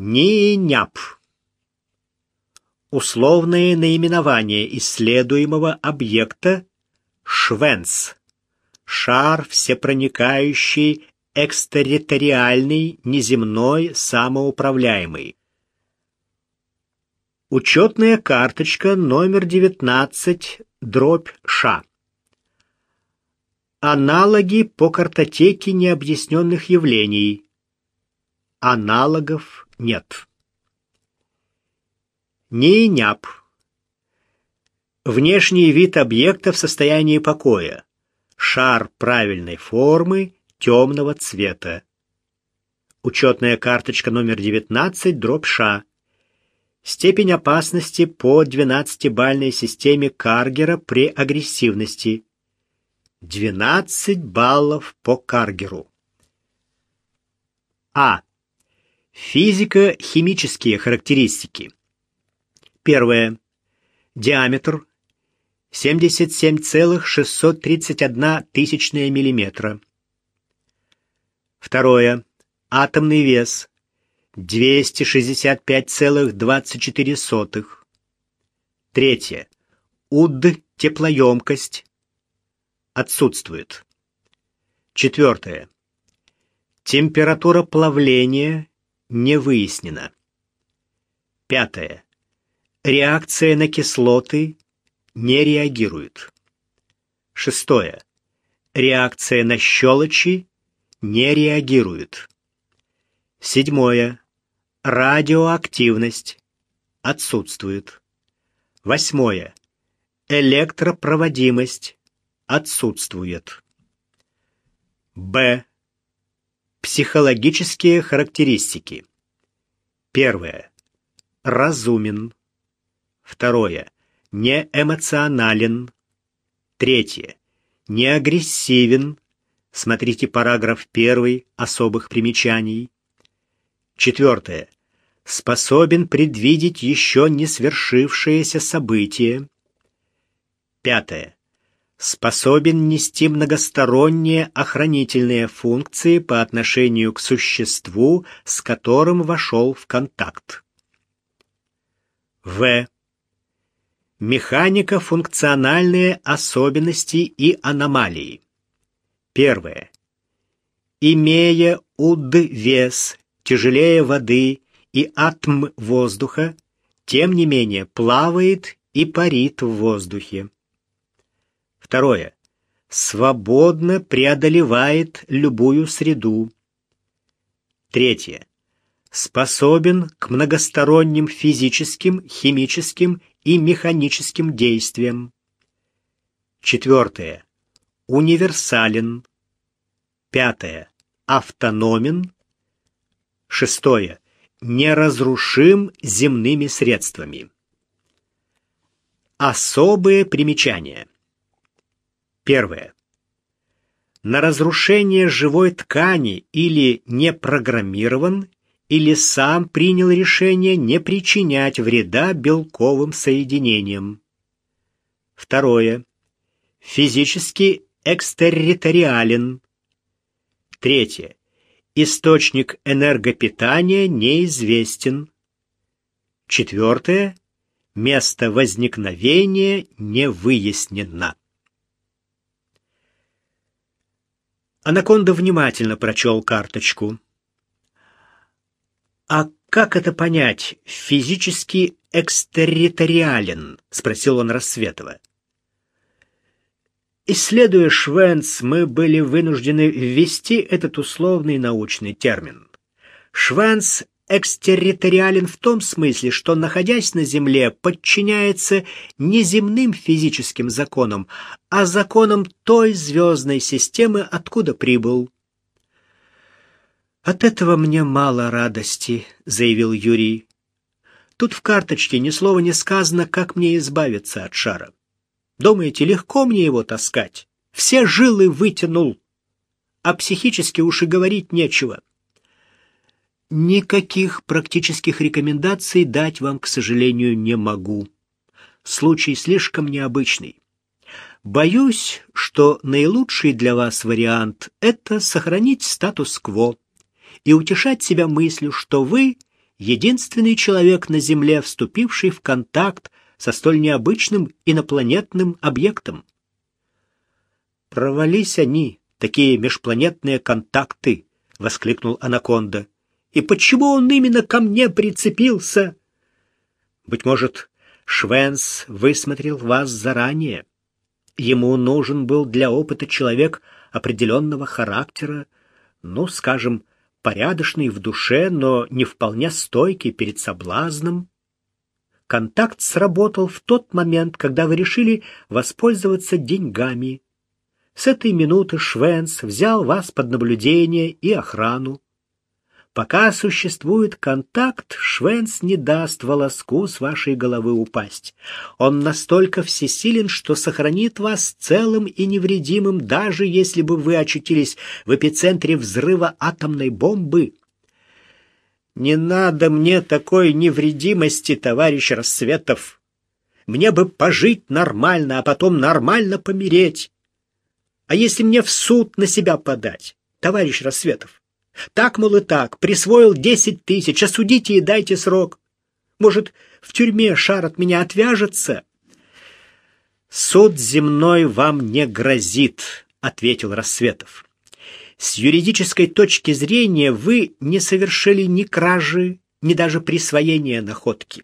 НИИНЯП. Условное наименование исследуемого объекта Швенц. Шар всепроникающий, экстерриториальный, неземной, самоуправляемый. Учетная карточка номер 19, дробь Ш. Аналоги по картотеке необъясненных явлений. Аналогов нет. Нейняп. Внешний вид объекта в состоянии покоя. Шар правильной формы, темного цвета. Учетная карточка номер 19, дробь Ш. Степень опасности по 12-бальной системе Каргера при агрессивности. 12 баллов по Каргеру. А. Физико-химические характеристики. Первое. Диаметр 77,631 тысячная миллиметра. Второе. Атомный вес 265,24. Третье. УД теплоемкость отсутствует. Четвертое. Температура плавления не выяснена. Пятое. Реакция на кислоты не реагирует. Шестое. Реакция на щелочи не реагирует. Седьмое. Радиоактивность отсутствует. Восьмое. Электропроводимость отсутствует. Б. Психологические характеристики. Первое. Разумен. Второе. Неэмоционален. Третье. Неагрессивен. Смотрите параграф 1 особых примечаний. Четвертое. Способен предвидеть еще не свершившееся событие. Пятое. Способен нести многосторонние охранительные функции по отношению к существу, с которым вошел в контакт. В. Механико-функциональные особенности и аномалии. Первое. Имея УД-вес тяжелее воды и атм воздуха, тем не менее плавает и парит в воздухе. Второе. Свободно преодолевает любую среду. Третье. Способен к многосторонним физическим, химическим и механическим действиям. Четвертое. Универсален. Пятое. Автономен. Шестое. Неразрушим земными средствами. Особые примечания. Первое. На разрушение живой ткани или не программирован, или сам принял решение не причинять вреда белковым соединениям. Второе. Физически экстерриториален. Третье. Источник энергопитания неизвестен. Четвертое. Место возникновения не выяснено. Анаконда внимательно прочел карточку. «А как это понять, физически экстерриториален?» — спросил он Рассветова. Исследуя Швенц, мы были вынуждены ввести этот условный научный термин. Швенц экстерриториален в том смысле, что, находясь на Земле, подчиняется не земным физическим законам, а законам той звездной системы, откуда прибыл. «От этого мне мало радости», — заявил Юрий. «Тут в карточке ни слова не сказано, как мне избавиться от шара. Думаете, легко мне его таскать? Все жилы вытянул, а психически уж и говорить нечего. Никаких практических рекомендаций дать вам, к сожалению, не могу. Случай слишком необычный. Боюсь, что наилучший для вас вариант — это сохранить статус-кво и утешать себя мыслью, что вы единственный человек на Земле, вступивший в контакт со столь необычным инопланетным объектом. «Провались они, такие межпланетные контакты!» — воскликнул Анаконда. «И почему он именно ко мне прицепился?» «Быть может, Швенс высмотрел вас заранее. Ему нужен был для опыта человек определенного характера, ну, скажем, порядочный в душе, но не вполне стойкий перед соблазном. Контакт сработал в тот момент, когда вы решили воспользоваться деньгами. С этой минуты Швенц взял вас под наблюдение и охрану. Пока существует контакт, Швенц не даст волоску с вашей головы упасть. Он настолько всесилен, что сохранит вас целым и невредимым, даже если бы вы очутились в эпицентре взрыва атомной бомбы. Не надо мне такой невредимости, товарищ Рассветов. Мне бы пожить нормально, а потом нормально помереть. А если мне в суд на себя подать, товарищ Рассветов? Так, мол, и так, присвоил десять тысяч, осудите и дайте срок. Может, в тюрьме шар от меня отвяжется? Суд земной вам не грозит, ответил Рассветов. С юридической точки зрения вы не совершили ни кражи, ни даже присвоения находки.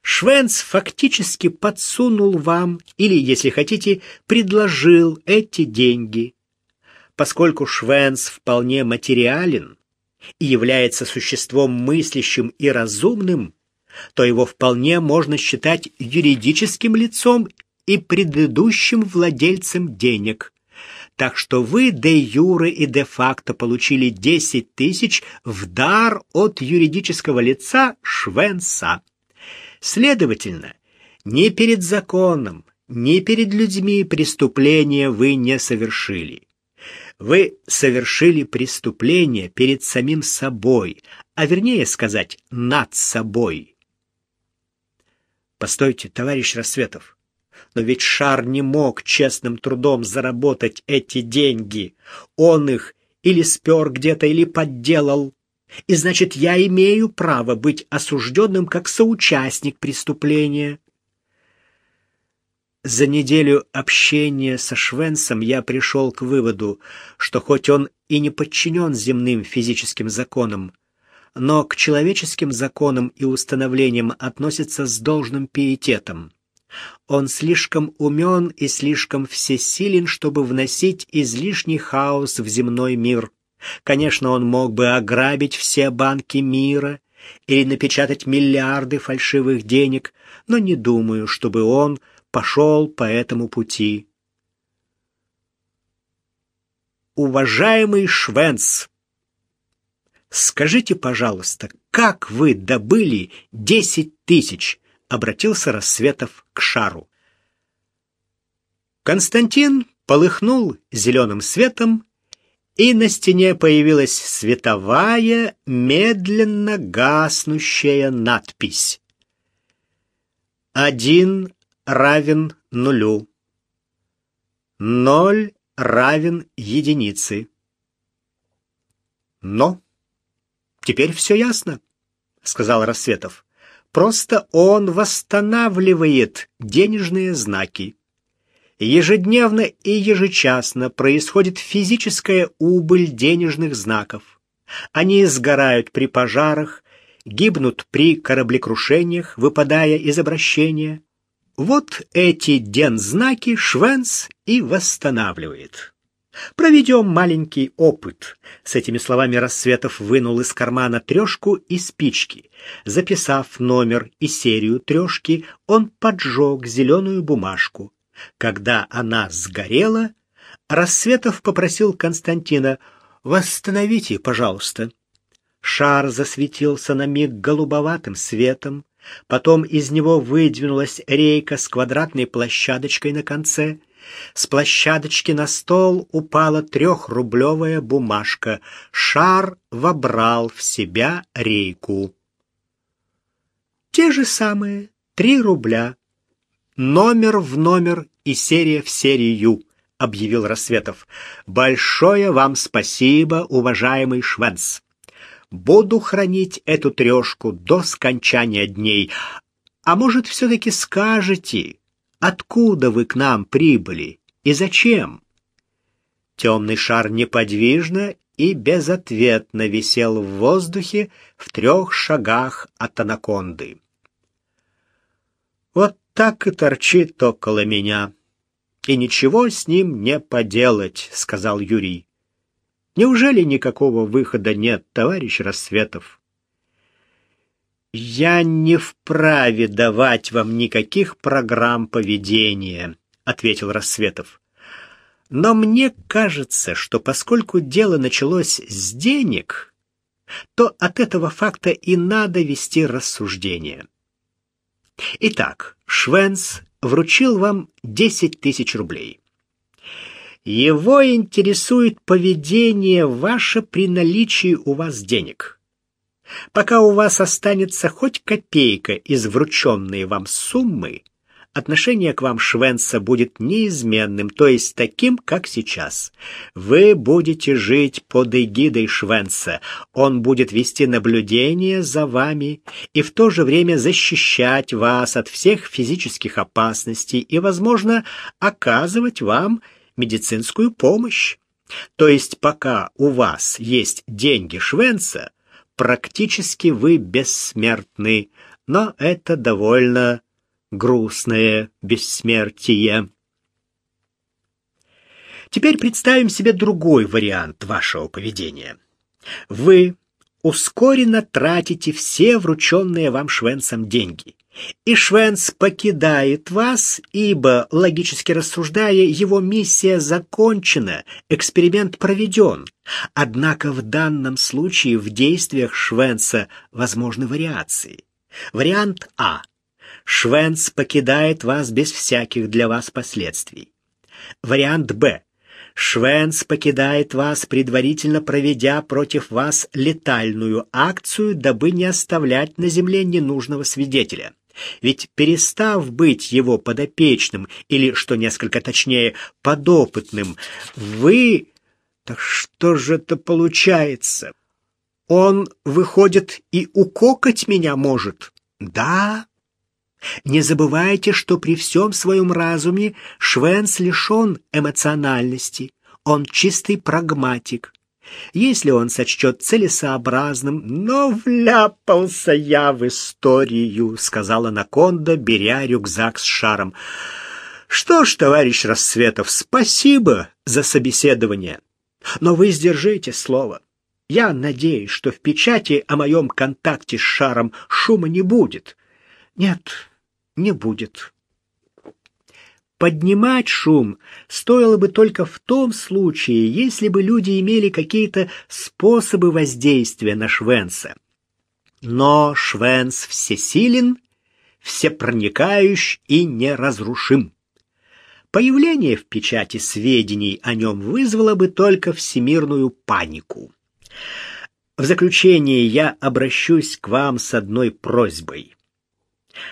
Швенц фактически подсунул вам, или, если хотите, предложил эти деньги. Поскольку Швенс вполне материален и является существом мыслящим и разумным, то его вполне можно считать юридическим лицом и предыдущим владельцем денег. Так что вы де юре и де факто получили 10 тысяч в дар от юридического лица Швенса. Следовательно, ни перед законом, ни перед людьми преступления вы не совершили. Вы совершили преступление перед самим собой, а вернее сказать, над собой. Постойте, товарищ Рассветов, но ведь Шар не мог честным трудом заработать эти деньги. Он их или спер где-то, или подделал. И значит, я имею право быть осужденным как соучастник преступления. За неделю общения со Швенсом я пришел к выводу, что хоть он и не подчинен земным физическим законам, но к человеческим законам и установлениям относится с должным пиететом. Он слишком умен и слишком всесилен, чтобы вносить излишний хаос в земной мир. Конечно, он мог бы ограбить все банки мира или напечатать миллиарды фальшивых денег, но не думаю, чтобы он пошел по этому пути. Уважаемый Швенц, скажите, пожалуйста, как вы добыли десять тысяч? Обратился Рассветов к шару. Константин полыхнул зеленым светом, и на стене появилась световая, медленно гаснущая надпись. Один равен нулю. Ноль равен единице. Но теперь все ясно, сказал Рассветов. Просто он восстанавливает денежные знаки. Ежедневно и ежечасно происходит физическая убыль денежных знаков. Они сгорают при пожарах, гибнут при кораблекрушениях, выпадая из обращения. Вот эти дензнаки Швенс и восстанавливает. Проведем маленький опыт. С этими словами Рассветов вынул из кармана трешку и спички. Записав номер и серию трешки, он поджег зеленую бумажку. Когда она сгорела, Рассветов попросил Константина «Восстановите, пожалуйста». Шар засветился на миг голубоватым светом, Потом из него выдвинулась рейка с квадратной площадочкой на конце. С площадочки на стол упала трехрублевая бумажка. Шар вобрал в себя рейку. Те же самые три рубля. Номер в номер и серия в серию, объявил Рассветов. Большое вам спасибо, уважаемый Швенц. Буду хранить эту трешку до скончания дней. А может, все-таки скажете, откуда вы к нам прибыли и зачем?» Темный шар неподвижно и безответно висел в воздухе в трех шагах от анаконды. Вот так и торчит около меня. И ничего с ним не поделать, сказал Юрий. Неужели никакого выхода нет, товарищ Рассветов? Я не вправе давать вам никаких программ поведения, ответил Рассветов. Но мне кажется, что поскольку дело началось с денег, то от этого факта и надо вести рассуждение. Итак, Швенц вручил вам 10 тысяч рублей. Его интересует поведение ваше при наличии у вас денег. Пока у вас останется хоть копейка из врученной вам суммы, отношение к вам Швенца будет неизменным, то есть таким, как сейчас. Вы будете жить под эгидой Швенца. Он будет вести наблюдение за вами и в то же время защищать вас от всех физических опасностей и, возможно, оказывать вам медицинскую помощь. То есть пока у вас есть деньги Швенца, практически вы бессмертны, но это довольно грустное бессмертие. Теперь представим себе другой вариант вашего поведения. Вы ускоренно тратите все врученные вам Швенцем деньги. И Швенц покидает вас, ибо, логически рассуждая, его миссия закончена, эксперимент проведен. Однако в данном случае в действиях Швенца возможны вариации. Вариант А. Швенц покидает вас без всяких для вас последствий. Вариант Б. Швенц покидает вас, предварительно проведя против вас летальную акцию, дабы не оставлять на земле ненужного свидетеля. Ведь перестав быть его подопечным, или, что несколько точнее, подопытным, вы... Так что же это получается? Он, выходит, и укокать меня может? Да, не забывайте, что при всем своем разуме Швенц лишен эмоциональности. Он чистый прагматик. Если он сочтет целесообразным, но вляпался я в историю, сказала Наконда, беря рюкзак с шаром. Что ж, товарищ Рассветов, спасибо за собеседование. Но вы сдержите слово. Я надеюсь, что в печати о моем контакте с шаром шума не будет. Нет, не будет. Поднимать шум стоило бы только в том случае, если бы люди имели какие-то способы воздействия на Швенца. Но Швенц всесилен, всепроникающ и неразрушим. Появление в печати сведений о нем вызвало бы только всемирную панику. В заключение я обращусь к вам с одной просьбой.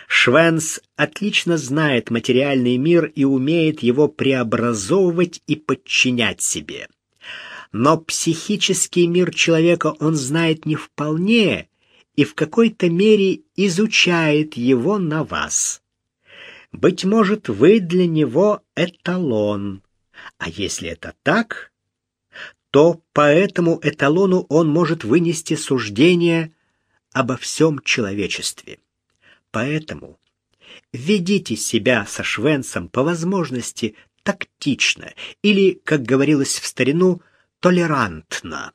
Швенс отлично знает материальный мир и умеет его преобразовывать и подчинять себе. Но психический мир человека он знает не вполне и в какой-то мере изучает его на вас. Быть может, вы для него эталон. А если это так, то по этому эталону он может вынести суждение обо всем человечестве. Поэтому ведите себя со Швенцем по возможности тактично или, как говорилось в старину, толерантно.